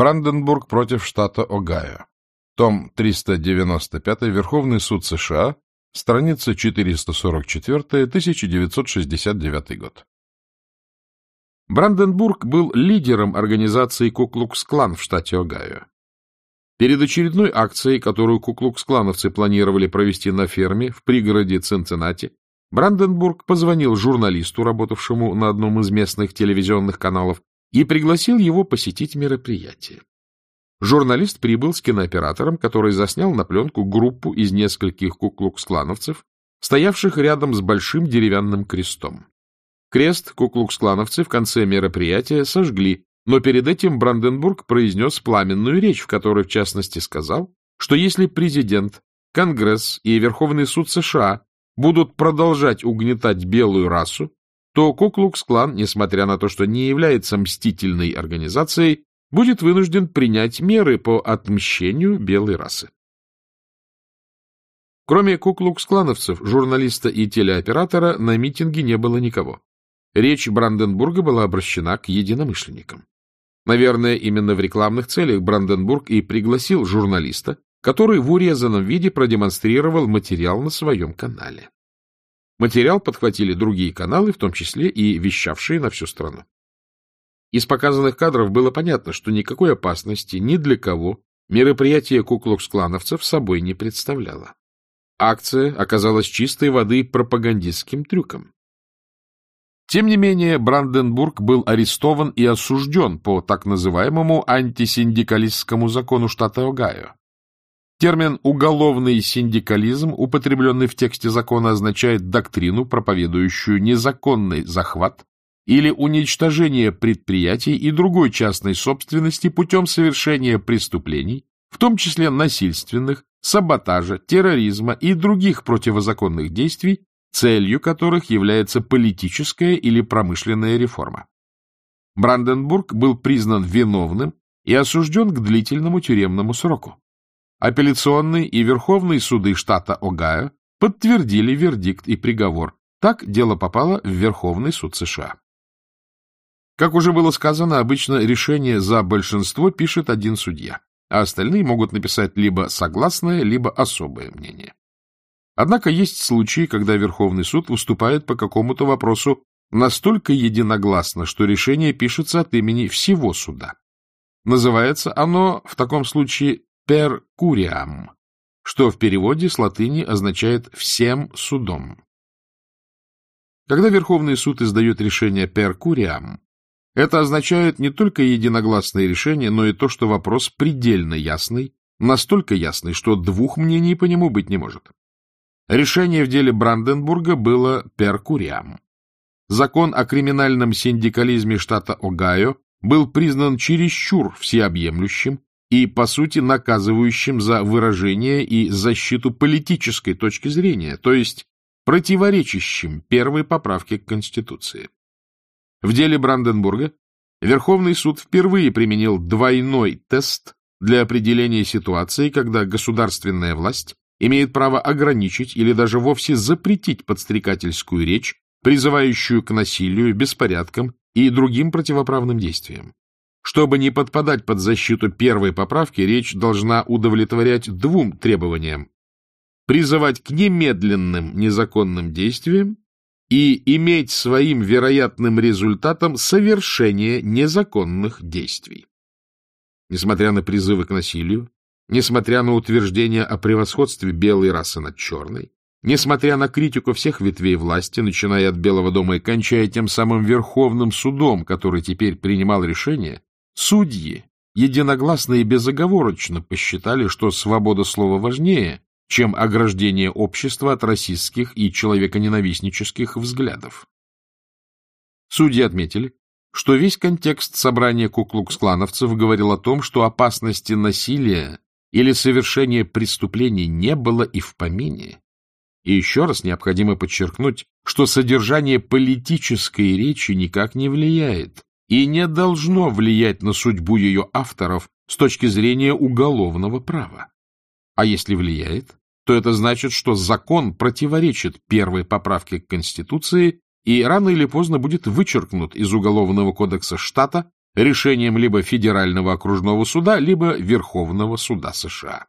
Бранденбург против штата Огайо. Том 395, Верховный суд США, страница 444, 1969 год. Бранденбург был лидером организации Куклукс-клан в штате Огайо. Перед очередной акцией, которую куклукс-клановцы планировали провести на ферме в пригороде Цинциннати, Бранденбург позвонил журналисту, работавшему на одном из местных телевизионных каналов, и пригласил его посетить мероприятие. Журналист прибыл с кинооператором, который заснял на пленку группу из нескольких куклукс-клановцев, стоявших рядом с большим деревянным крестом. Крест куклукс-клановцы в конце мероприятия сожгли, но перед этим Бранденбург произнес пламенную речь, в которой, в частности, сказал, что если президент, Конгресс и Верховный суд США будут продолжать угнетать белую расу, то Куклукс-клан, несмотря на то, что не является мстительной организацией, будет вынужден принять меры по отмщению белой расы. Кроме куклукс-клановцев, журналиста и телеоператора, на митинге не было никого. Речь Бранденбурга была обращена к единомышленникам. Наверное, именно в рекламных целях Бранденбург и пригласил журналиста, который в урезанном виде продемонстрировал материал на своем канале. Материал подхватили другие каналы, в том числе и вещавшие на всю страну. Из показанных кадров было понятно, что никакой опасности ни для кого мероприятие куклукс-клановцев собой не представляло. Акция оказалась чистой воды пропагандистским трюком. Тем не менее, Бранденбург был арестован и осужден по так называемому антисиндикалистскому закону штата Огайо. Термин «уголовный синдикализм», употребленный в тексте закона, означает доктрину, проповедующую незаконный захват или уничтожение предприятий и другой частной собственности путем совершения преступлений, в том числе насильственных, саботажа, терроризма и других противозаконных действий, целью которых является политическая или промышленная реформа. Бранденбург был признан виновным и осужден к длительному тюремному сроку. Апелляционный и Верховный суды штата Огайо подтвердили вердикт и приговор. Так дело попало в Верховный суд США. Как уже было сказано, обычно решение за большинство пишет один судья, а остальные могут написать либо согласное, либо особое мнение. Однако есть случаи, когда Верховный суд выступает по какому-то вопросу настолько единогласно, что решение пишется от имени всего суда. Называется оно в таком случае per curiam, что в переводе с латыни означает «всем судом». Когда Верховный суд издает решение per curiam, это означает не только единогласное решение, но и то, что вопрос предельно ясный, настолько ясный, что двух мнений по нему быть не может. Решение в деле Бранденбурга было per curiam. Закон о криминальном синдикализме штата Огайо был признан чересчур всеобъемлющим и, по сути, наказывающим за выражение и защиту политической точки зрения, то есть противоречащим первой поправке к Конституции. В деле Бранденбурга Верховный суд впервые применил двойной тест для определения ситуации, когда государственная власть имеет право ограничить или даже вовсе запретить подстрекательскую речь, призывающую к насилию, беспорядкам и другим противоправным действиям. Чтобы не подпадать под защиту первой поправки, речь должна удовлетворять двум требованиям. Призывать к немедленным незаконным действиям и иметь своим вероятным результатом совершение незаконных действий. Несмотря на призывы к насилию, несмотря на утверждения о превосходстве белой расы над черной, несмотря на критику всех ветвей власти, начиная от Белого дома и кончая тем самым Верховным судом, который теперь принимал решение, Судьи единогласно и безоговорочно посчитали, что свобода слова важнее, чем ограждение общества от расистских и человеконенавистнических взглядов. Судьи отметили, что весь контекст собрания куклукс-клановцев говорил о том, что опасности насилия или совершения преступлений не было и в помине. И еще раз необходимо подчеркнуть, что содержание политической речи никак не влияет и не должно влиять на судьбу ее авторов с точки зрения уголовного права. А если влияет, то это значит, что закон противоречит первой поправке к Конституции и рано или поздно будет вычеркнут из Уголовного кодекса штата решением либо Федерального окружного суда, либо Верховного суда США.